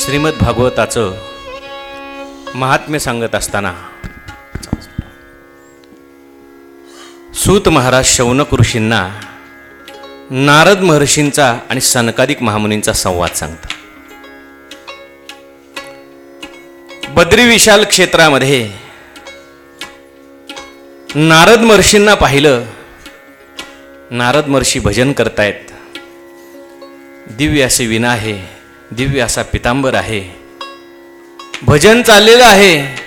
श्रीमद भागवताचं महात्म्य सांगत असताना सूत महाराज शौनक ऋषींना नारद महर्षींचा आणि सनकादिक महामुनींचा संवाद सांगतात. बद्री विशाल क्षेत्रामध्ये नारद महर्षींना पाहिलं नारद महर्षी भजन करतायत. दिव्य असे विना आहे दिव्य असा पितांबर आहे. भजन चाललेलं आहे.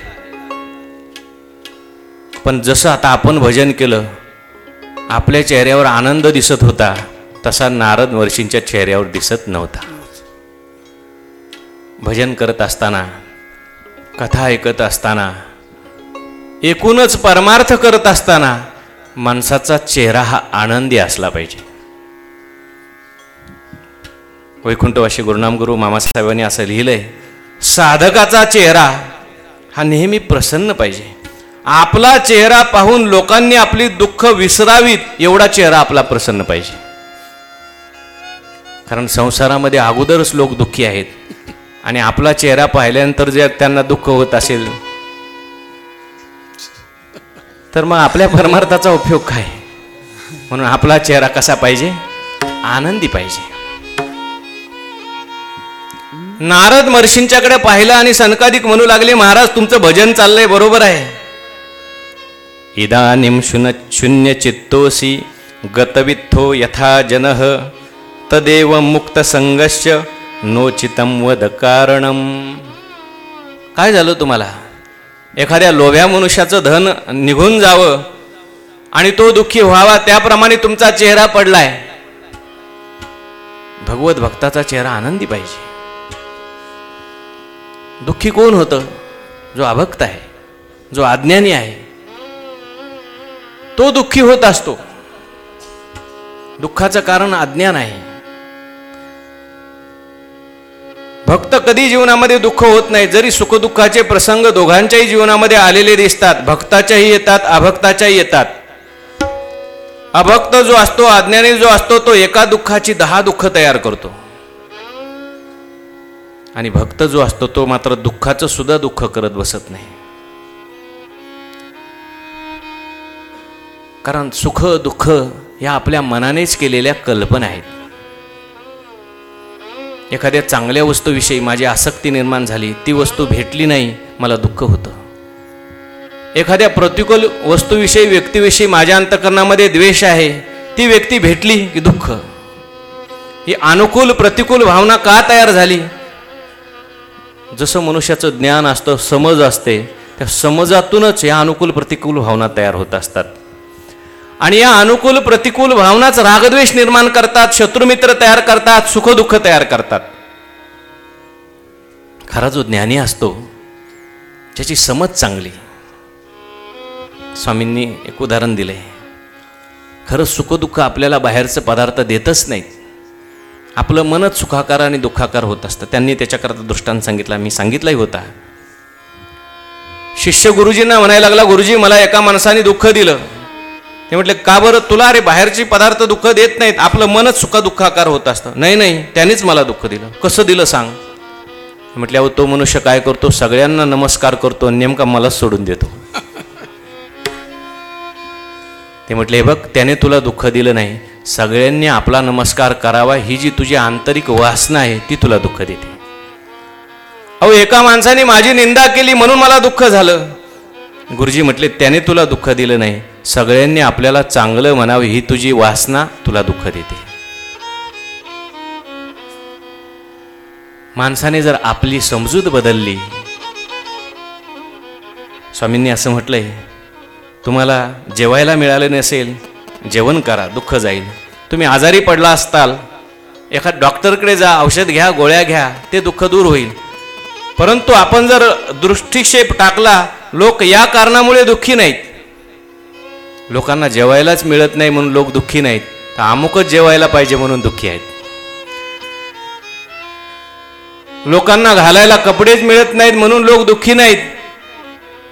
पण जसं आता आपण भजन केलं आपल्या चेहऱ्यावर आनंद दिसत होता तसा नारद वर्षींच्या चेहऱ्यावर दिसत नव्हता. भजन करत असताना कथा ऐकत असताना एकूणच परमार्थ करत असताना माणसाचा चेहरा हा आनंदी असला पाहिजे. वैकुंठवाशी गुरुनामगुरु मामासाहेबांनी असं लिहिलं आहे साधकाचा चेहरा हा नेहमी प्रसन्न पाहिजे. आपला चेहरा पाहून लोकांनी आपली दुःख विसरावीत एवढा चेहरा आपला प्रसन्न पाहिजे. कारण संसारामध्ये अगोदरच लोक दुःखी आहेत. आणि आपला चेहरा पाहिल्यानंतर जर त्यांना दुःख होत असेल तर मग आपल्या परमार्थाचा उपयोग काय? म्हणून आपला चेहरा कसा पाहिजे? आनंदी पाहिजे. नारद महर्षींच्याकडे पाहिलं आणि सनकादिक म्हणू लागले महाराज तुमचं भजन चाललंय बरोबर आहे. इदानीं शुन शून्य चित्तोसी गतवित्थो यथा जनः तदेव मुक्त संगस्य नोचितं वद कारणम। काय झालं तुम्हाला? एखाद्या लोभ्या मनुष्याचं धन निघून जावं आणि तो दुःखी व्हावा त्याप्रमाणे तुमचा चेहरा पडलाय. भगवत भक्ताचा चेहरा आनंदी पाहिजे. दुःखी कोण होतं? जो अभक्त आहे जो अज्ञानी आहे तो दुःखी होत असतो. दुःखाचं कारण अज्ञान आहे. भक्त कधी जीवनामध्ये दुःख होत नाही जरी सुखदुःखाचे प्रसंग दोघांच्याही जीवनामध्ये आलेले दिसतात भक्ताच्याही येतात अभक्ताच्याही येतात. अभक्त जो असतो अज्ञानी जो असतो तो एका दुःखाची दहा दुःख तयार करतो. आणि भक्त जो असतो तो मात्र दुःखाचं सुद्धा दुःख करत बसत नाही. कारण सुख दुःख या आपल्या मनानेच केलेल्या कल्पना आहेत. एखाद्या चांगल्या वस्तूविषयी माझी आसक्ती निर्माण झाली ती वस्तू भेटली नाही मला दुःख होतं. एखाद्या प्रतिकूल वस्तूविषयी व्यक्तीविषयी माझ्या अंतकरणामध्ये द्वेष आहे ती व्यक्ती भेटली की दुःख. ही अनुकूल प्रतिकूल भावना का तयार झाली? जसं मनुष्याचं ज्ञान असतं समज असते त्या समजातूनच या अनुकूल प्रतिकूल भावना तयार होत असतात. आणि या अनुकूल प्रतिकूल भावनाच रागद्वेष निर्माण करतात शत्रुमित्र तयार करतात सुखदुःख तयार करतात. खरा जो ज्ञानी असतो ज्याची समज चांगली. स्वामींनी एक उदाहरण दिले खरं सुखदुःख आपल्याला बाहेरचं पदार्थ देतच नाहीत. आपलं मनच सुखाकार आणि दुःखाकार होत असतं. त्यांनी त्याच्याकरता दृष्टांत सांगितला मी सांगितलाही होता. शिष्य गुरुजींना म्हणायला लागला गुरुजी मला एका माणसाने दुःख दिलं. ते म्हटले का बरं? तुला अरे बाहेरचे पदार्थ दुःख देत नाहीत. आपलं मनच सुखा दुःखाकार होत असतं. नाही नाही त्यानेच मला दुःख दिलं. कसं दिलं सांग. म्हटले अहो तो मनुष्य काय करतो? सगळ्यांना नमस्कार करतो नेमका मलाच सोडून देतो. ते म्हटले बघ त्याने तुला दुःख दिलं नाही. सगळ्यांनी आपला नमस्कार करावा. ही जी तुझी आंतरिक वासना आहे ती तुला दुःख देते. अहो एका माणसाने माझी निंदा केली म्हणून मला दुःख झालं. गुरुजी म्हटले त्याने तुला दुःख दिलं नाही. सगळ्यांनी आपल्याला चांगलं म्हणावं ही तुझी वासना तुला दुःख देते. माणसाने जर आपली समजूत बदलली. स्वामींनी असं म्हटलंय तुम्हाला जेवायला मिळालं नसेल जेवण करा दुःख जाईल. तुम्ही आजारी पडला असताल एखाद डॉक्टरकडे जा औषध घ्या गोळ्या घ्या ते दुःख दूर होईल. परंतु आपण जर दृष्टिक्षेप टाकला लोक या कारणामुळे दुःखी नाहीत. लोकांना जेवायलाच मिळत नाही म्हणून लोक दुःखी नाहीत. तर अमुकच जेवायला पाहिजे म्हणून दुःखी आहेत. लोकांना घालायला कपडेच मिळत नाहीत म्हणून लोक दुःखी नाहीत.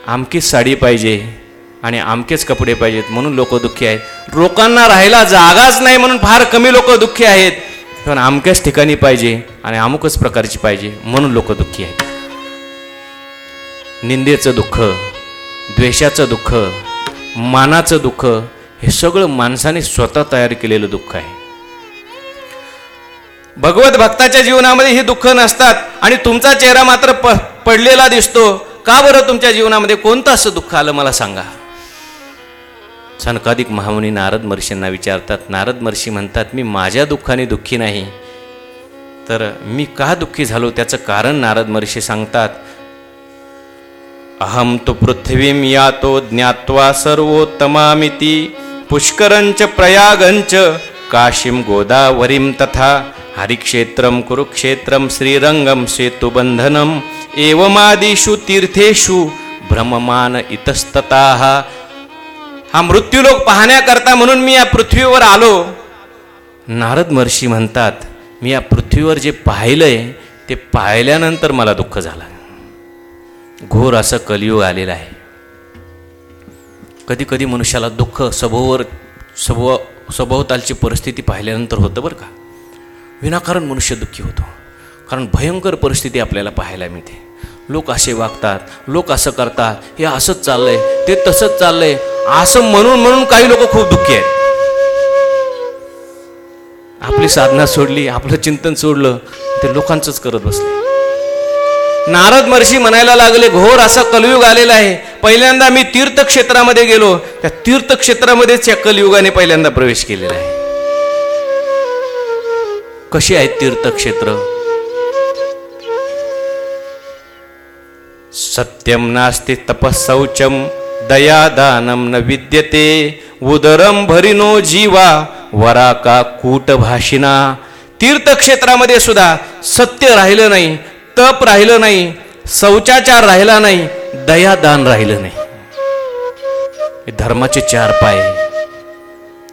आमकीच साडी पाहिजे. आणि आमकेच कपडे पाहिजेत म्हणून लोक दुःखी आहेत. लोकांना राहायला जागाच नाही म्हणून फार कमी लोक दुःखी आहेत. पण अमक्याच ठिकाणी पाहिजे आणि अमुकच प्रकारची पाहिजे म्हणून लोक दुःखी आहेत. निंदेचं दुःख द्वेषाचं दुःख मानाचं दुःख हे सगळं माणसाने स्वतः तयार केलेलं दुःख आहे. भगवत भक्ताच्या जीवनामध्ये ही दुःख नसतात आणि तुमचा चेहरा मात्र प पडलेला दिसतो. का बरं तुमच्या जीवनामध्ये कोणतं असं दुःख आलं मला सांगा? सनकादिक महामुनी नारद महर्षींना विचारतात. नारद महर्षी म्हणतात मी माझ्या दुःखाने दुःखी नाही. तर मी का दुःखी झालो? त्याचं कारण नारद महर्षी सांगतात. अहम तो पृथ्वीम यातो ज्ञात्वा सर्वोत्तमामिती पुष्करंच प्रयागंच काशीम गोदावरीम तथा हरिक्षेत्रम कुरुक्षेत्रम श्रीरंगम सेतुबंधनम एवमादिषु तीर्थेषु भ्रममान इतस्तता हा मृत्यूलोक पाहण्याकरता म्हणून मी या पृथ्वीवर आलो. नारद महर्षी म्हणतात मी या पृथ्वीवर जे पाहिलंय ते पाहिल्यानंतर मला दुःख झालं. घोर असं कलियुग आलेलं आहे. कधी कधी मनुष्याला दुःख सभोवर सभो सभोवतालची परिस्थिती पाहिल्यानंतर होतं बरं का. विनाकारण मनुष्य दुःखी होतो. कारण भयंकर परिस्थिती आपल्याला पाहायला मिळते. लोक असे वागतात लोक असं करतात हे असंच चाललंय ते तसंच चाललंय असं म्हणून म्हणून काही लोक खूप दुःखी आहेत. आपली साधना सोडली आपलं चिंतन सोडलं ते लोकांचंच करत बसले. नारद महर्षी म्हणायला लागले घोर असा कलयुग आलेला आहे. पहिल्यांदा मी तीर्थक्षेत्रामध्ये गेलो. त्या तीर्थक्षेत्रामध्येच या कलयुगाने पहिल्यांदा प्रवेश केलेला आहे. कशी आहेत तीर्थक्षेत्र? सत्यम नास्ति तपःशौचम दयादानं न विद्यते उदरम भरिनो जीवा वरा का कूटभाषिना तीर्थक्षेत्रामध्ये सुद्धा सत्य राहिलं नाही तप राहिलं नाही शौचाचार राहिला नाही दयादान राहिलं नाही। हे धर्माचे चार पाय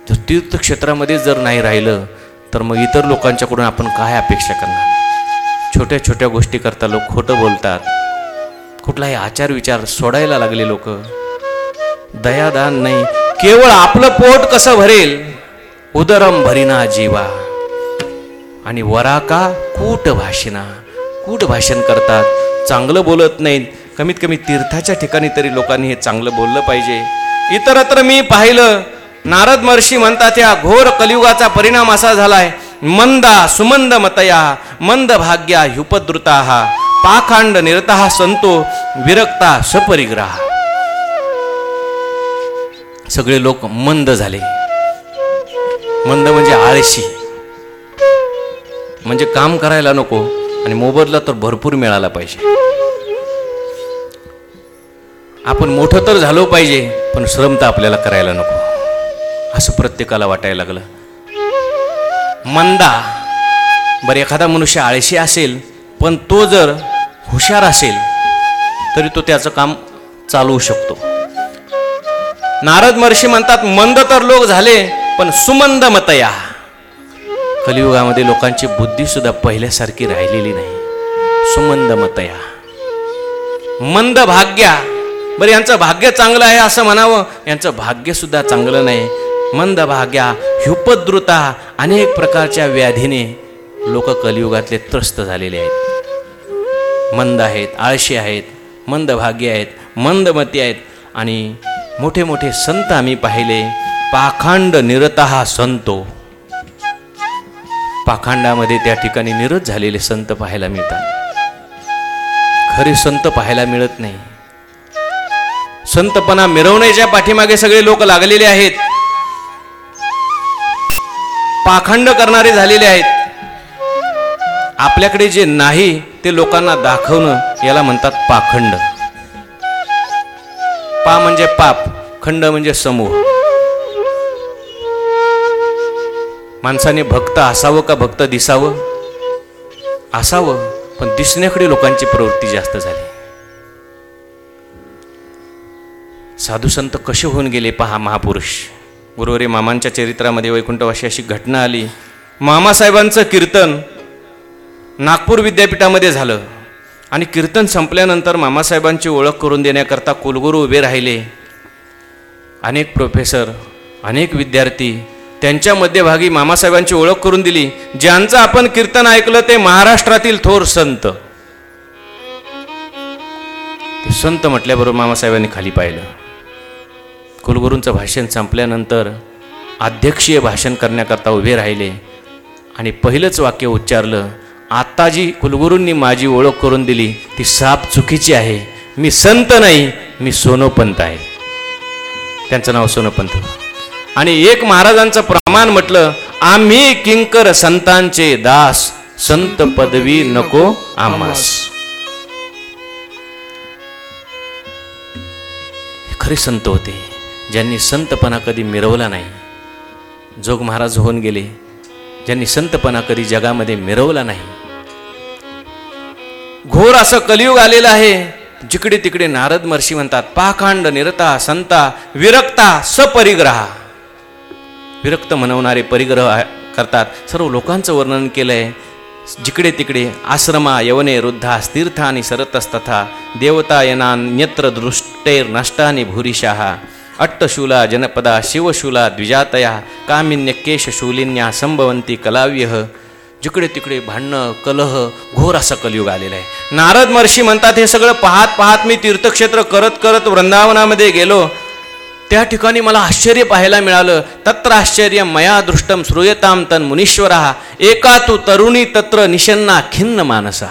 जर तीर्थक्षेत्रामध्ये जर नाही राहिलं तर मग इतर लोकांच्याकडून आपण काय अपेक्षा करणार? छोट्या छोट्या गोष्टी करता लोक खोटं बोलतात कुठलाही आचार विचार सोडायला लागले लोक. दयादान नाही केवळ आपलं पोट कसं भरेल? उदरम भरिना जीवा. आणि वराका कूट भाषिना कूट भाषण करतात. चांगलं बोलत नाहीत. कमीत कमी तीर्थाच्या ठिकाणी तरी लोकांनी हे चांगलं बोललं पाहिजे. इतरत्र मी पाहिलं नारद महर्षी म्हणतात या घोर कलियुगाचा परिणाम असा झालाय. मंदा सुमंद मतया मंद भाग्या ह्युपद्रुता पाखांड निरता संतो विरक्ता सपरिग्रह. सगळे लोक मंद झाले. मंद म्हणजे आळशी. म्हणजे काम करायला नको आणि मोबदला तर भरपूर मिळाला पाहिजे. आपण मोठं तर झालो पाहिजे पण श्रम तर आपल्याला करायला नको. असं प्रत्येकाला वाटायला लागलं. मंदा. बरं एखादा मनुष्य आळशी असेल पण तो जर हुशार असेल तरी तो त्याचं काम चालवू शकतो. नारद महर्षी म्हणतात मंद तर लोक झाले पण सुमंद मतया. कलियुगामध्ये लोकांची बुद्धी सुद्धा पहिल्यासारखी राहिलेली नाही. सुमंद मतया. मंद भाग्या. बरं यांचं भाग्य चांगलं आहे असं म्हणावं यांचं भाग्य सुद्धा चांगलं नाही. मंद भाग्या ह्युपद्रुता अनेक प्रकारच्या व्याधीने लोक कलियुगातले त्रस्त झालेले आहेत. मंद आहेत आळशी आहेत मंद भाग्य आहेत मंदमती आहेत. आणि मोठे मोठे संत आम्ही पाहिले पाखांड निरतहा संतो. पाखांडामध्ये त्या ठिकाणी निरत झालेले संत पाहायला मिळतात. खरे संत पाहायला मिळत नाही. संतपणा मिरवण्याच्या पाठीमागे सगळे लोक लागलेले आहेत. पाखंड करणारे झालेले आहेत. आपल्याकडे जे नाही ते लोकांना दाखवणं याला म्हणतात पाखंड. पा म्हणजे पाप खंड म्हणजे समूह. माणसाने भक्त असावं का भक्त दिसावं? असावं पण दिसण्याकडे लोकांची प्रवृत्ती जास्त झाली. साधू संत कसे होऊन गेले पहा महापुरुष. गुरुवरे मामांच्या चरित्रामध्ये वैकुंठवाशी अशी घटना आली. मामासाहेबांचं कीर्तन नागपूर विद्यापीठामध्ये झालं. आणि कीर्तन संपल्यानंतर मामासाहेबांची ओळख करून देण्याकरता कुलगुरू उभे राहिले. अनेक प्रोफेसर अनेक विद्यार्थी त्यांच्या मध्यभागी मामासाहेबांची ओळख करून दिली. ज्यांचं आपण कीर्तन ऐकलं ते महाराष्ट्रातील थोर संत. ते संत म्हटल्याबरोबर मामासाहेबांनी खाली पाहिलं. कुलगुरूंचं भाषण संपल्यानंतर अध्यक्षीय भाषण करण्याकरता उभे राहिले. आणि पहिलंच वाक्य उच्चारलं आत्ता जी कुलगुरूंनी माझी ओळख करून दिली ती साप चुकीची आहे. मी संत नाही मी सोनोपंत आहे. त्यांचं नाव सोनोपंत. आणि एक महाराजांचं प्रमाण म्हटलं आम्ही किंकर संतांचे दास संत पदवी नको आमास खरे संत होते ज्यांनी संतपणा कधी मिरवला नाही. जोग महाराज होऊन गेले ज्यांनी संतपणा कधी जगामध्ये मिरवला नाही. घोर असं कलियुग आलेलं आहे. जिकडे तिकडे नारद महर्षी म्हणतात पाखांड निरता संता विरक्ता सपरिग्रहा. विरक्त म्हणवणारे परिग्रह करतात. सर्व लोकांचं वर्णन केलंय. जिकडे तिकडे आश्रमा यवने वृद्धास तीर्थ आणि सरतस्तथा देवता यनान्यत्र दृष्टेर नष्टानि भूरिशाहा अट्टशूला जनपदा शिवशूला द्विजातया कामिन्य केशशूलिन्या संभवंती कलाव्य जिकडे तिकडे भांडणं कलह घोर असा कलयुग आलेला आहे. नारद महर्षी म्हणतात हे सगळं पाहत पाहत मी तीर्थक्षेत्र करत करत वृंदावनामध्ये गेलो. त्या ठिकाणी मला आश्चर्य पाहायला मिळालं. तत्र आश्चर्य मया दृष्टम श्रूयताम तन मुनीश्वरा. एका तू तरुणी तत्र निशन्ना खिन्न मानसा.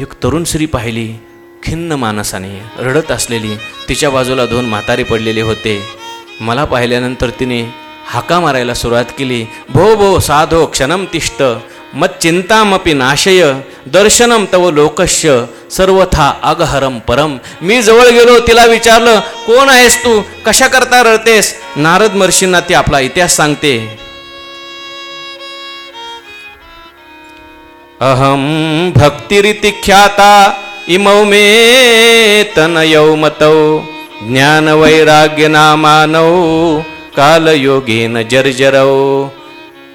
एक तरुण स्त्री पाहिली खिन्न मानसाने रडत असलेली. तिच्या बाजूला दोन म्हातारे पडलेले होते. मला पाहिल्यानंतर तिने हाका मारायला सुरुवात केली. भो भो साधो क्षणम तिष्ठ. मत चिंतामपि नाशय. दर्शनम तव लोकस्य. सर्वथा अगहरम परम मी जवळ गेलो तिला विचारलं कोण आहेस तू? कशा करता रळतेस नारद महर्षींना ती आपला इतिहास सांगते. अहम भक्तिरिति ख्याता इमौ मे तनयौ मतौ ज्ञानवैराग्यनामानौ कालयोगेन जर्जरौ।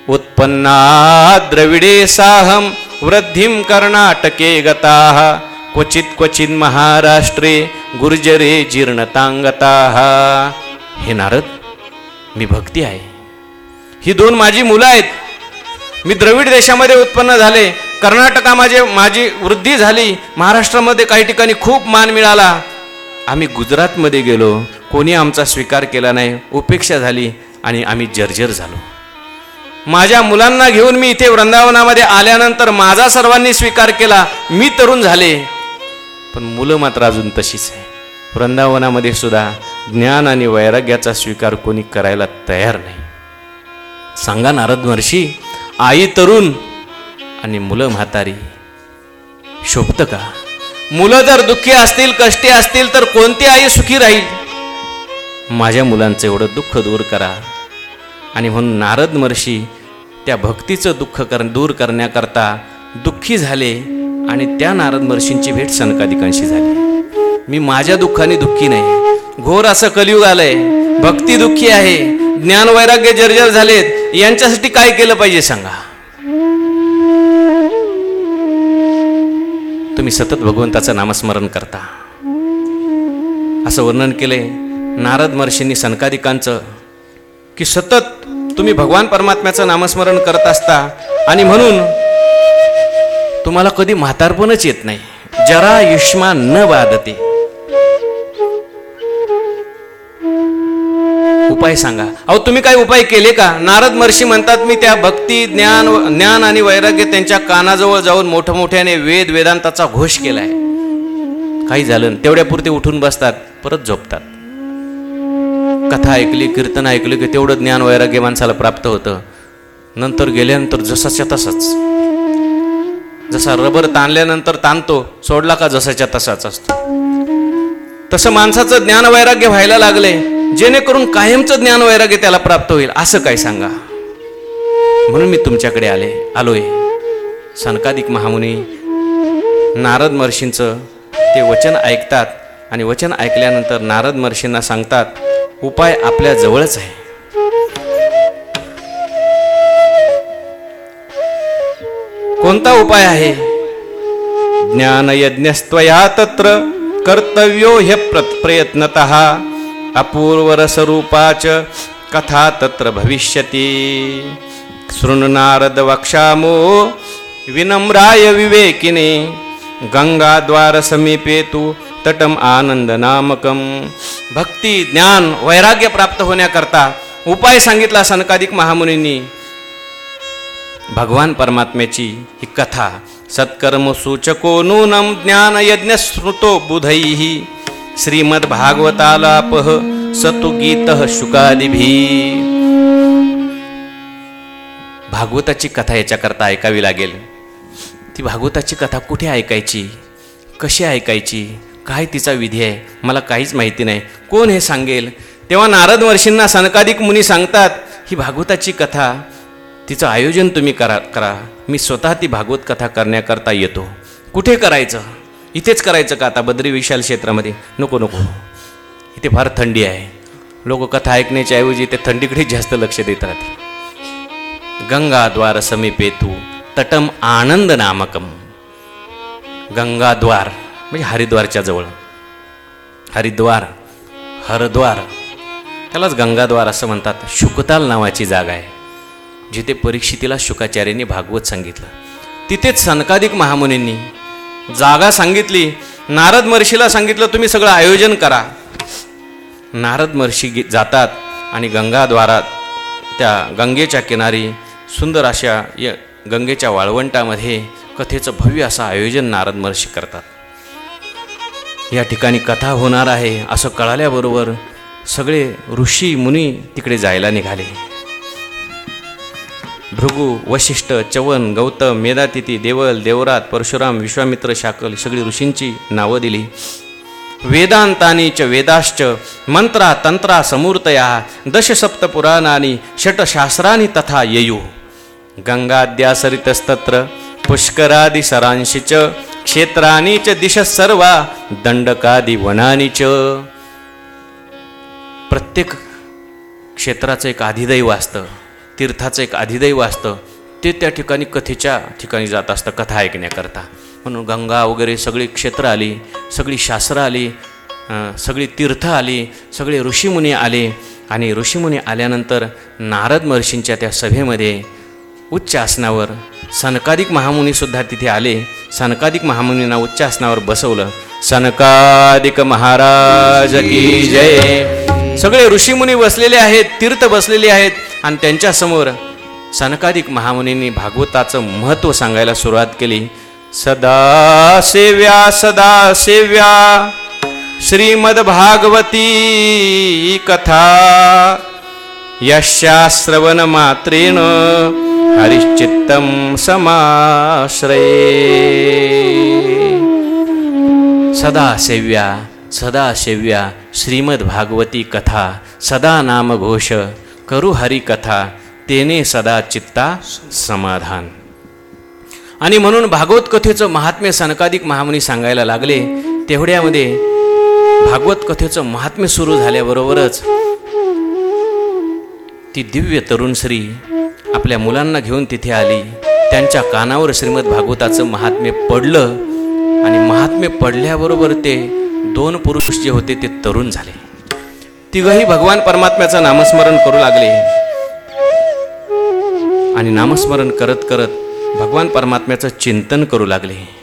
उत्पन्ना द्रविडे साहं वृद्धिं कर्णाटके गताः। क्वचित् क्वचित् महाराष्ट्रे गुर्जरे जीर्णतांगताः हे नारद मी भक्ती आहे। ही दोन माझी मुलं आहेत। मी द्रविड देशामध्ये उत्पन्न झाले कर्नाटका माझे माझी वृद्धी झाली महाराष्ट्रामध्ये काही ठिकाणी खूप मान मिळाला। आम्ही गुजरातमध्ये गेलो कोणी आमचा स्वीकार केला नाही उपेक्षा झाली आणि आम्ही जर्जर झालो. माझ्या मुलांना घेऊन मी इथे वृंदावनामध्ये आल्यानंतर माझा सर्वांनी स्वीकार केला मी तरुण झाले. पण मुलं मात्र अजून तशीच आहे. वृंदावनामध्ये सुद्धा ज्ञान आणि वैराग्याचा स्वीकार कोणी करायला तयार नाही. सांगा नारद महर्षी आई तरुण आणि मुलं म्हातारी शोभतं का? मुलं जर दुःखी असतील कष्टी असतील तर कोणती आई सुखी राहील? माझ्या मुलांचं एवढं दुःख दूर करा. आणि म्हणून नारद महर्षी त्या भक्तीचं दुःख कर दूर करण्याकरता दुःखी झाले आणि त्या नारद महर्षींची भेट सनकादिकांशी झाली. मी माझ्या दुःखाने दुःखी नाही. घोर असं कलियुग आलंय. भक्ती दुःखी आहे. ज्ञान वैराग्य जर्जर झालेत. यांच्यासाठी काय केलं पाहिजे सांगा? तुम्ही सतत भगवंताचं नामस्मरण करता. असं वर्णन केलंय. नारद महर्षींनी सनकादिकांचं की सतत तुम्ही भगवान परमात्म्याचं नामस्मरण करत असता आणि म्हणून तुम्हाला कधी म्हातारपणच येत नाही. जरा युष्मा न बाधते उपाय सांगा. अहो तुम्ही काय उपाय केले का? नारद महर्षी म्हणतात मी त्या भक्ती ज्ञान ज्ञान आणि वैराग्य त्यांच्या कानाजवळ जाऊन मोठ्या मोठ्याने वेद वेदांताचा घोष केलाय. काही झालं तेवढ्यापुरते उठून बसतात परत झोपतात. कथा ऐकली कीर्तन ऐकली की तेवढं ज्ञान वैराग्य माणसाला प्राप्त होतं. नंतर गेल्यानंतर जसाच्या तसाच. जसा रबर ताणल्यानंतर ताणतो सोडला का जसाच्या तसाच असतो. तसं माणसाचं ज्ञान वैराग्य व्हायला लागले जेणेकरून कायमचं ज्ञान वैराग्य त्याला प्राप्त होईल असं काय सांगा? म्हणून मी तुमच्याकडे आले आलोय. सनकादिक महामुनी नारद महर्षींचं ते वचन ऐकतात आणि वचन ऐकल्यानंतर नारद महर्षींना सांगतात उपाय आपल्या जवळच आहे. कोणता उपाय आहे? ज्ञानयज्ञस्त्वया तत्र कर्तव्यो ह्य प्रयत्नत अपूर्वरसरूपाच कथा तत्र भविष्यति। शृणुनारद वक्षामो विनम्राय विवेकिने गंगाद्वार समीपे तू तटम आनंद नामकम भक्ती ज्ञान वैराग्य प्राप्त होण्याकरता उपाय सांगितला सनकादिक महामुनींनी. भगवान परमात्म्याची ही कथा सत्कर्म सूचको नूनम ज्ञान यज्ञ श्रुतो बुधैः। श्रीमद भागवतालापह सतु गीत शुकादिभी। भागवताची कथा याच्याकरता ऐकावी लागेल. ती भागवताची कथा कुठे ऐकायची? कशी ऐकायची? काय तिचा विधी आहे? मला काहीच माहिती नाही. कोण हे सांगेल? तेव्हा नारद वर्षींना सनकादिक मुनी सांगतात ही भागवताची कथा तिचं आयोजन तुम्ही करा करा. मी स्वतः ती भागवत कथा करण्याकरता येतो. कुठे करायचं? इथेच करायचं का आता बद्री विशाल क्षेत्रामध्ये? नको नको. इथे फार थंडी आहे. लोक कथा ऐकण्याच्या ऐवजी ते थंडीकडेच जास्त लक्ष देत राहते गंगाद्वार समीपे तू तटम आनंद नामकम। गंगाद्वार म्हणजे हरिद्वारच्या जवळ. हरिद्वार हरद्वार त्यालाच गंगाद्वार असं म्हणतात. शुकताल नावाची जागा आहे जिथे परीक्षितीला शुकाचार्यांनी भागवत सांगितलं. तिथेच सनकादिक महामुनींनी जागा सांगितली. नारद महर्षीला सांगितलं तुम्ही सगळं आयोजन करा. नारद महर्षी जातात आणि गंगाद्वारात त्या गंगेच्या किनारी सुंदर अशा य गंगेच्या वाळवंटामध्ये कथेचं भव्य असं आयोजन नारद महर्षी करतात. या ठिकाणी कथा होणार आहे असं कळाल्याबरोबर सगळे ऋषी मुनी तिकडे जायला निघाले. भृगू वशिष्ठ चवन गौतम मेधातिथी देवल देवरात परशुराम विश्वामित्र शाकल सगळी ऋषींची नावं दिली. वेदांतानी च वेदाश्च मंत्रा तंत्रा समूर्तया दशसप्तपुराणानी षटशास्त्रानी तथा ययु. गंगाद्यासरितस्तत्र पुष्करादी सरांशी च क्षेत्राणी च दिश सर्वा दंडकादि वनानी च। प्रत्येक क्षेत्राचं एक अधिदैव असतं तीर्थाचं एक अधिदैव असतं ते त्या ठिकाणी कथेच्या ठिकाणी जात असतं कथा ऐकण्याकरता. म्हणून गंगा वगैरे सगळी क्षेत्र आली सगळी शास्त्रं आली सगळी तीर्थ आली सगळे ऋषीमुनी आले आणि ऋषीमुनी आल्यानंतर नारद महर्षींच्या त्या सभेमध्ये उच्च आसनावर. सनकादिक महामुनीसुद्धा तिथे आले. सनकादिक महामुनींना उच्च आसनावर बसवलं. सनकादिक महाराज की जय. सगळे ऋषीमुनी बसलेले आहेत तीर्थ बसलेले आहेत आणि त्यांच्यासमोर सनकादिक महामुनींनी भागवताचं महत्त्व सांगायला सुरुवात केली. सदा सेव्या सदा सेव्या. श्रीमद भागवती कथा. यशा श्रवण मात्रेण हरिश्चित्तम समाश्रये। सदा सेव्या सदा सेव्या श्रीमद भागवती कथा सदा नाम घोष करू हरी कथा तेने सदा चित्ता समाधान। आणि म्हणून भागवत कथेचं महात्म्य सनकादिक महामुनी सांगायला लागले तेवढ्यामध्ये भागवत कथेचं महात्म्य सुरू झाल्याबरोबरच ती दिव्य तरुण श्री आपल्या मुलांना घेऊन तिथे आली. त्यांच्या कानावर श्रीमद भागवताचं महात्म्य पडलं आणि महात्म्य पडल्याबरोबर ते दोन पुरुष जे होते ते तरुण झाले. तिघही भगवान परमात्म्याचं नामस्मरण करू लागले. आणि नामस्मरण करत करत भगवान परमात्म्याचं चिंतन करू लागले.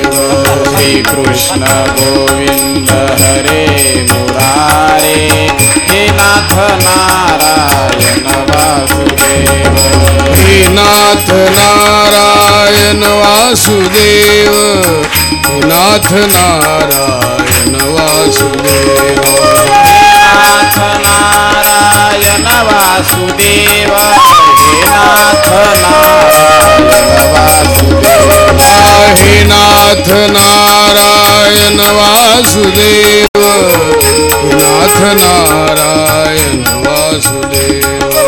श्रीकृष्ण गोविंद हरे मुरारे हे नाथ नारायण वासुदेव। हे नाथ नारायण वासुदेव हे नाथ नारायण वासुदेव। नाथ नारायण वासुदेव हे नाथ नारायण वासुदेव हे नाथ नारायण वासुदेव नाथ नारायण वासुदेव.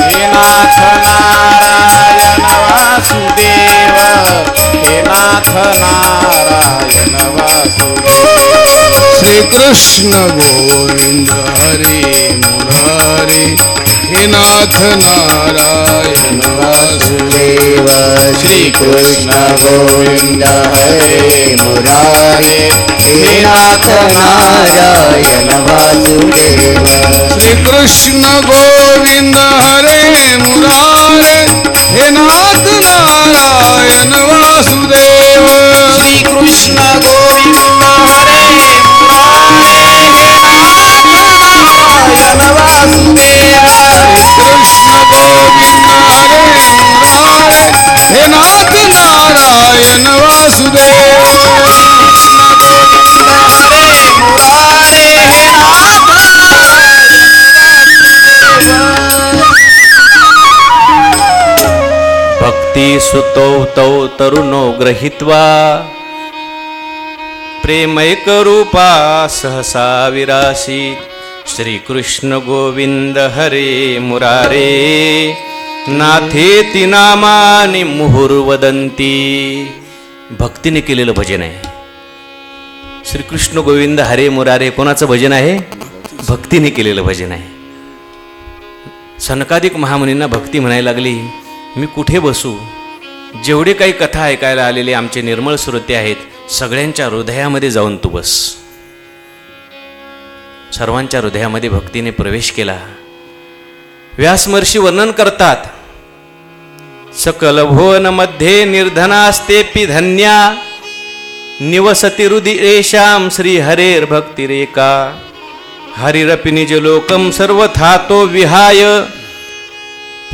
हे नाथ नारायण वासुदेव. हे नाथ नारायण वासुदेव। श्रीकृष्ण गोविंद हरे मुरारे हे नाथ नारायण वासुदेव। श्रीकृष्ण गोविंद हरे मुरारे हे नाथ नारायण वासुदेव। श्रीकृष्ण गोविंद हरे मुरारे हे नाथ नारायण वासुदेव। श्रीकृष्ण गोविंद हरे कृष्ण गोविंद हरे मुरारे हे नाथ नारायण वासुदेव। ती सुतौ तौ तरुणो ग्रहित्वा. प्रेमैकरूपा सहसा विरासी श्रीकृष्ण गोविंद हरे मुरारे. नाथेती नामानि मुहुर्वदंती भक्तीने केलेलं भजन आहे. श्रीकृष्ण गोविंद हरे मुरारे कोणाचं भजन आहे? भक्तीने केलेलं भजन आहे. सनकादिक महामुनींना भक्ती म्हणायला लागली. मी कुठे बसू? जेवढे काही कथा ऐकायला आलेले आमचे निर्मळ श्रोते आहेत सगळ्यांच्या हृदयामध्ये जाऊन तू बस. सर्वांच्या हृदयामध्ये भक्तीने प्रवेश केला. व्यासमर्षी वर्णन करतात सकल भुवनमध्ये निर्धनास्तेपि धन्या निवसति हृदिरेषां श्री हरेर भक्तिरेका हरिरपि निज लोकम सर्वथातो विहाय।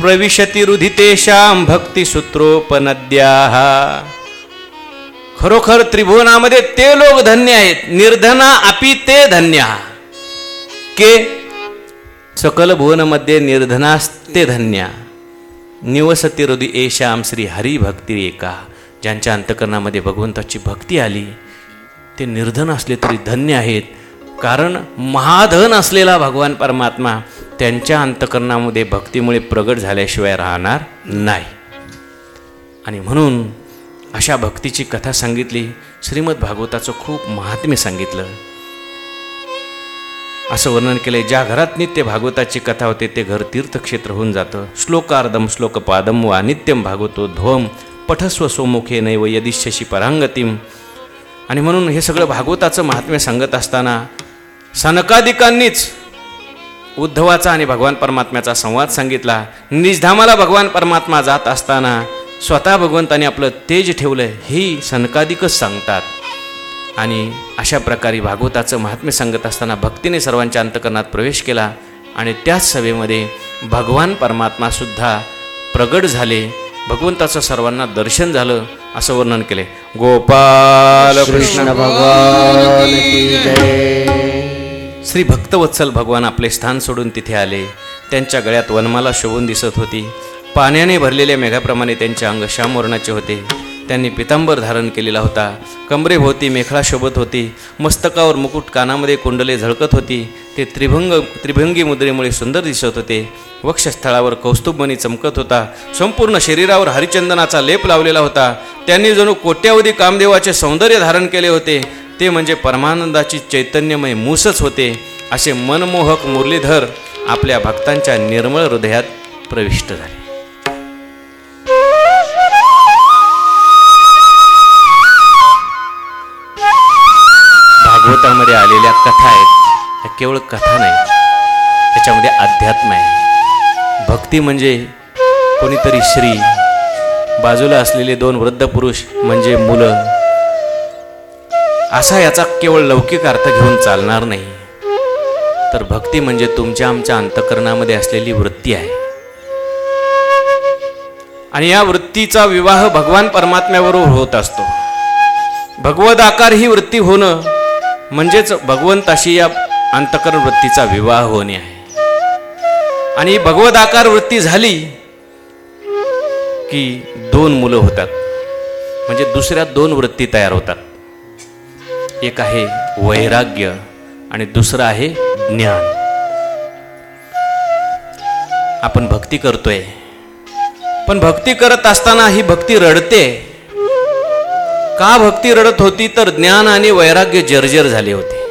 प्रविशति रुधितेषां भक्तिसूत्रोपनद्याः खरोखर त्रिभुवनामध्ये ते लोक धन्य आहेत निर्धना अपि ते धन्य। के? सकल भुवनमध्ये निर्धनास्ते धन्या। निवसती हृदय एशाम श्री हरिभक्ती एका ज्यांच्या अंतकरणामध्ये भगवंताची भक्ती आली ते निर्धन असले तरी धन्य आहेत। कारण महाधन असलेला भगवान परमात्मा त्यांच्या अंतकरणामध्ये भक्तीमुळे प्रगट झाल्याशिवाय राहणार नाही. आणि म्हणून अशा भक्तीची कथा सांगितली श्रीमद भागवताचं खूप महात्म्य सांगितलं. असं वर्णन केलंय ज्या घरात नित्य भागवताची कथा होते ते घर तीर्थक्षेत्र होऊन जातं. श्लोकार्धम श्लोकपादम वा नित्यम भागवतो ध्वम पठस्व सोमुखे नैव यदिशशी परांगतीम आणि म्हणून हे सगळं भागवताचं महात्म्य सांगत असताना सनकादिकांनीच उद्धवाचा आणि भगवान परमात्म्याचा संवाद सांगितला. निजधामाला भगवान परमात्मा जात असताना स्वतः भगवंताने आपलं तेज ठेवलं ही सनकादिकच सांगतात. आणि अशा प्रकारे भागवताचं महात्म्य सांगत असताना भक्तीने सर्वांच्या अंतकरणात प्रवेश केला आणि त्याच सभेमध्ये भगवान परमात्मासुद्धा प्रगट झाले. भगवंताचं सर्वांना दर्शन झालं असं वर्णन केले. गोपाल कृष्ण भगवान श्री भक्तवत्सल भगवान आपले स्थान सोडून तिथे आले. त्यांच्या गळ्यात वनमाला शोभून दिसत होती. पाण्याने भरलेल्या मेघाप्रमाणे त्यांचे अंग श्याम वर्णाचे होते. त्यांनी पितांबर धारण केलेला होता. कमरेभोवती मेखळा शोभत होती. मस्तकावर मुकुट कानामध्ये कुंडले झळकत होती. ते त्रिभंग त्रिभंगी मुद्रेमुळे सुंदर दिसत होते. वक्षस्थळावर कौस्तुभमणी चमकत होता. संपूर्ण शरीरावर हरिचंदनाचा लेप लावलेला होता. त्यांनी जणू कोट्यावधी कामदेवाचे सौंदर्य धारण केले होते. ते म्हणजे परमानंदाची चैतन्यमय मूसच होते असे मनमोहक मुरलीधर आपल्या भक्तांच्या निर्मळ हृदयात प्रविष्ट झाले. भागवतामध्ये आलेल्या कथा आहेत ह्या केवळ कथा नाही त्याच्यामध्ये अध्यात्म आहे. भक्ती म्हणजे कोणीतरी श्री बाजूला असलेले दोन वृद्ध पुरुष म्हणजे मुलं असा याचा केवळ लौकिक अर्थ घेऊन चालणार नाही. तर भक्ती म्हणजे तुमच्या आमच्या अंतकरणामध्ये असलेली वृत्ती आहे. आणि या वृत्तीचा विवाह भगवान परमात्म्याबरोबर होत असतो. भगवद आकार ही वृत्ती होणं म्हणजेच भगवंताशी या अंतकरण वृत्तीचा विवाह होणे आहे. आणि भगवद आकार वृत्ती झाली की दोन मुलं होतात. म्हणजे दुसऱ्या दोन वृत्ती तयार होतात. एक आहे वैराग्य आणि दुसरं आहे ज्ञान. आपण भक्ती करतोय. पण भक्ती करत असताना ही भक्ती रडते. का भक्ती रडत होती? तर ज्ञान आणि वैराग्य जर्जर झाले होते.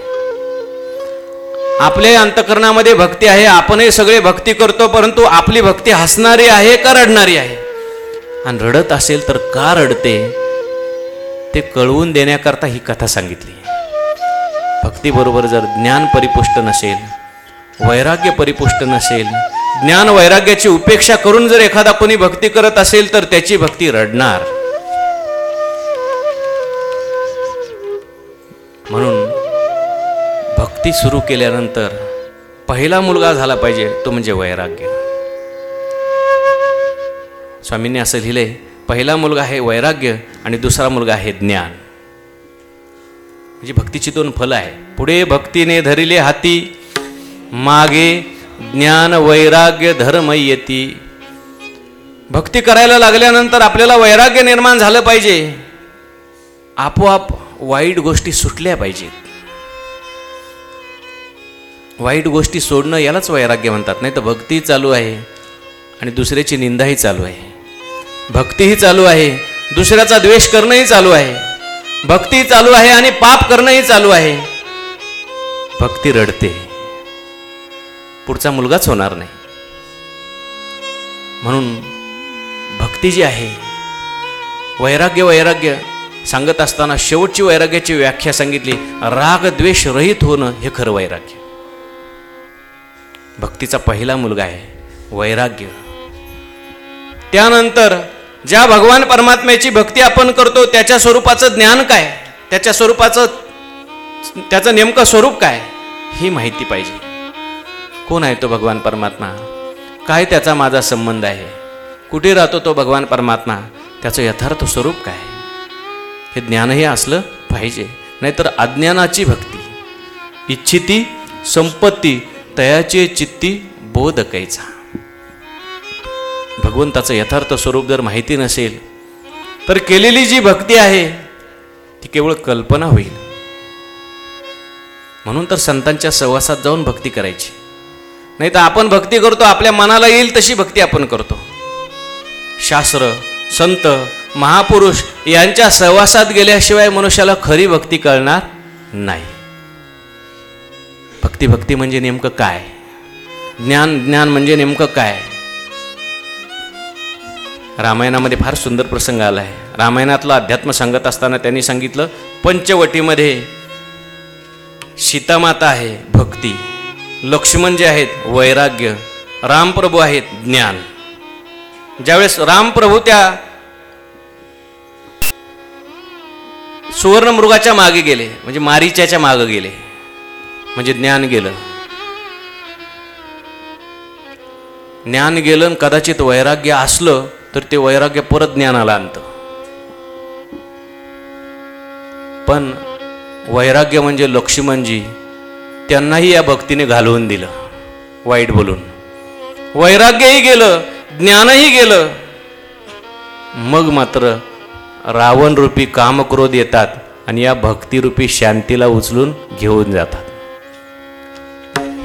आपल्या अंतकरणामध्ये भक्ती आहे आपणही सगळे भक्ती करतो परंतु आपली भक्ती हसणारी आहे का रडणारी आहे? आणि रडत असेल तर का रडते? ते कळवून देण्याकरता ही कथा सांगितली. भक्तीबरोबर जर ज्ञान परिपुष्ट नसेल वैराग्य परिपुष्ट नसेल ज्ञान वैराग्याची उपेक्षा करून जर एखादा कोणी भक्ती करत असेल तर त्याची भक्ती रडणार. म्हणून भक्ती सुरू केल्यानंतर पहिला मुलगा झाला पाहिजे तो म्हणजे वैराग्य. स्वामींनी असं लिहिलंय पहिला मुलगा आहे वैराग्य आणि दुसरा मुलगा आहे ज्ञान. म्हणजे भक्तीची दोन फलं आहे. पुढे भक्तीने धरिले हाती मागे ज्ञान वैराग्य धर्म येती. भक्ती करायला लागल्यानंतर आपल्याला वैराग्य निर्माण झालं पाहिजे. आपोआप वाईट गोष्टी सुटल्या पाहिजेत. वाईट गोष्टी सोडणं यालाच वैराग्य म्हणतात. नाही तर भक्ती चालू आहे आणि दुसऱ्याची निंदाही चालू आहे. भक्तीही चालू आहे दुसऱ्याचा द्वेष करणंही चालू आहे. भक्ती चालू आहे आणि पाप करणंही चालू आहे. भक्ती रडते. पुढचा मुलगाच होणार नाही. म्हणून भक्ती जी आहे वैराग्य वैराग्य सांगत असताना शेवटची वैराग्याची व्याख्या सांगितली राग द्वेष रहित होणं हे खरं वैराग्य. भक्तीचा पहिला मुलगा आहे वैराग्य. त्यानंतर ज्या भगवान परमात्म्याची भक्ती आपण करतो त्याच्या स्वरूपाचं ज्ञान काय? त्याच्या स्वरूपाचं त्याचं नेमकं स्वरूप काय? ही माहिती पाहिजे. कोण आहे तो भगवान परमात्मा? काय त्याचा माझा संबंध आहे? कुठे राहतो तो भगवान परमात्मा? त्याचं यथार्थ स्वरूप काय? हे ज्ञानही असलं पाहिजे नाहीतर अज्ञानाची भक्ती इच्छिती संपत्ती तयाचे चित्ती बोध कैचा. भगवंताचं यथार्थ स्वरूप जर माहिती नसेल तर केलेली जी भक्ती आहे ती केवळ कल्पना होईल. म्हणून तर संतांच्या सहवासात जाऊन भक्ती करायची. नाही तर आपण भक्ती करतो आपल्या मनाला येईल तशी भक्ती आपण करतो. शास्त्र संत महापुरुष यांच्या सहवासात गेल्याशिवाय मनुष्याला खरी भक्ती कळणार नाही. भक्ती भक्ती म्हणजे नेमकं काय? ज्ञान ज्ञान म्हणजे नेमकं काय? रामायणामध्ये फार सुंदर प्रसंग आला आहे. रामायणातलं अध्यात्म सांगत असताना त्यांनी सांगितलं पंचवटीमध्ये सीतामाता आहे भक्ती. लक्ष्मण जे आहेत वैराग्य. रामप्रभू आहेत ज्ञान. ज्यावेळेस रामप्रभू त्या सुवर्ण मृगाच्या मागे गेले म्हणजे मारीच्याच्या मागे गेले म्हणजे ज्ञान गेलं. ज्ञान गेलं आणि कदाचित वैराग्य असलं तर ते वैराग्य परत ज्ञानाला आणतं. पण वैराग्य म्हणजे लक्ष्मणजी त्यांनाही या भक्तीने घालवून दिलं वाईट बोलून. वैराग्यही गेलं ज्ञानही गेलं. मग मात्र रावण रूपी कामक्रोध येतात आणि या भक्तिरूपी शांतीला उचलून घेऊन जातात.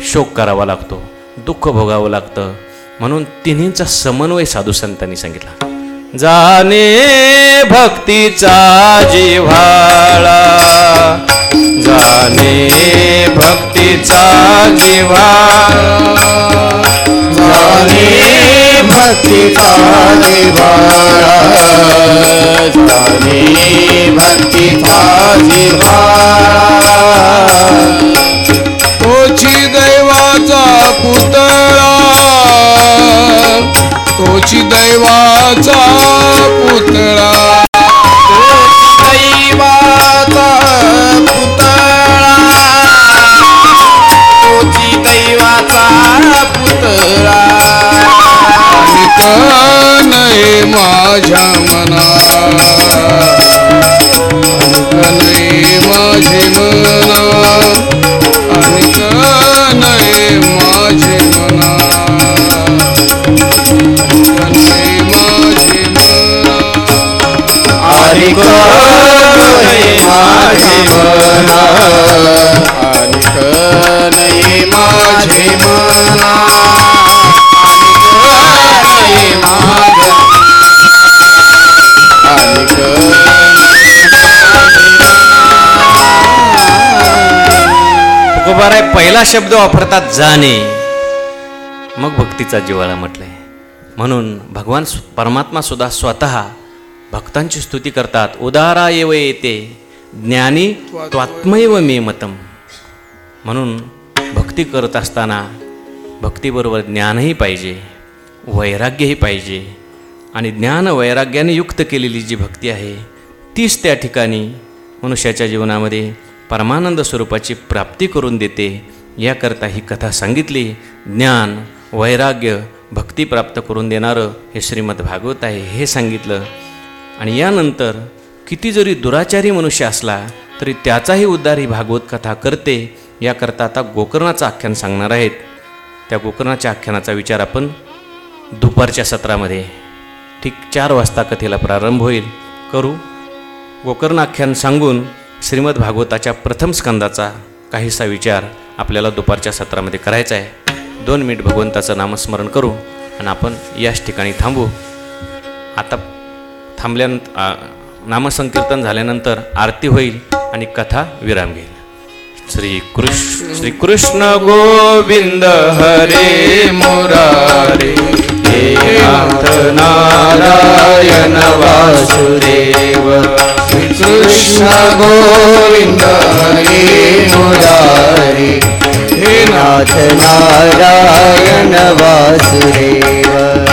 शोक करावा लागतो दुःख भोगावं लागतं. म्हणून तिन्हींचा समन्वय साधू संतांनी सांगितला. जाणे भक्तीचा जिव्हाळा. जाणे भक्तीचा जिव्हाळा. जाने भक्तीचा जिव्हाळा. जाने भक्तीचा जिव्हाळा. तोची दैवाचा पुतळा. तोची दैवाचा पुतळा. दैवाचा पुतळा. तोची दैवाचा पुतळा नाही माझ्या मना नाही माझे मना आणि नाही माझे मना नाही माझे मना तुकोबाराय पहिला शब्द वापरतात जाणे. मग भक्तीचा जीवाला म्हटलंय. म्हणून भगवान परमात्मा सुद्धा स्वतः भक्तांची स्तुती करतात. उदारा येव येते ज्ञानी त्वात्मैव मे मतम म्हणून भक्ती करत असताना भक्तीबरोबर ज्ञानही पाहिजे वैराग्यही पाहिजे आणि ज्ञान वैराग्याने युक्त केलेली जी भक्ती आहे तीच त्या ठिकाणी मनुष्याच्या जीवनामध्ये परमानंद स्वरूपाची प्राप्ती करून देते. याकरता ही कथा सांगितली ज्ञान वैराग्य भक्ती प्राप्त करून देणारं हे श्रीमद भागवत आहे. हे सांगितलं आणि यानंतर किती जरी दुराचारी मनुष्य असला तरी त्याचाही उद्धार ही भागवत कथा करते याकरता आता गोकर्णाचं आख्यान सांगणार आहेत. त्या गोकर्णाच्या आख्यानाचा विचार आपण दुपारच्या सत्रामध्ये ठीक चार वाजता कथेला प्रारंभ होईल. करू. गोकर्ण आख्यान सांगून श्रीमद भागवताच्या प्रथम स्कंदाचा काहीसा विचार आपल्याला दुपारच्या सत्रामध्ये करायचा आहे. दोन मिनिट भगवंताचं नामस्मरण करू आणि आपण याच ठिकाणी थांबू. आता थांबल्यानंतर नामसंकीर्तन झाल्यानंतर आरती होईल आणि कथा विराम घेईल. श्री कृष्ण श्री कृष्ण गोविंद हरे मुरारे हे नाथ नारायण वासुदेव. कृष्ण गोविंद हरे मुरारे हे नाथ नारायण वासुदेव.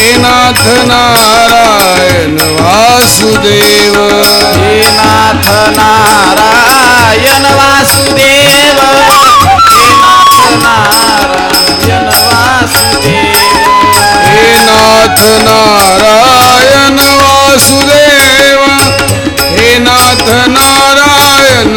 हे नाथ नारायण वासुदेव। हे नाथ नारायण वासुदेव। हे नाथ नारायण वासुदेव। हे नाथ नारायण वासुदेव। हे नाथ नारायण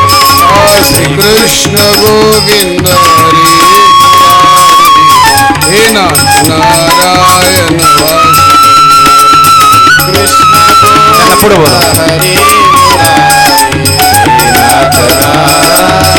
कृष्ण गोविन्द कृष्णगोविन्दरे हेनाथ नारायण कृष्ण प्रेनाथ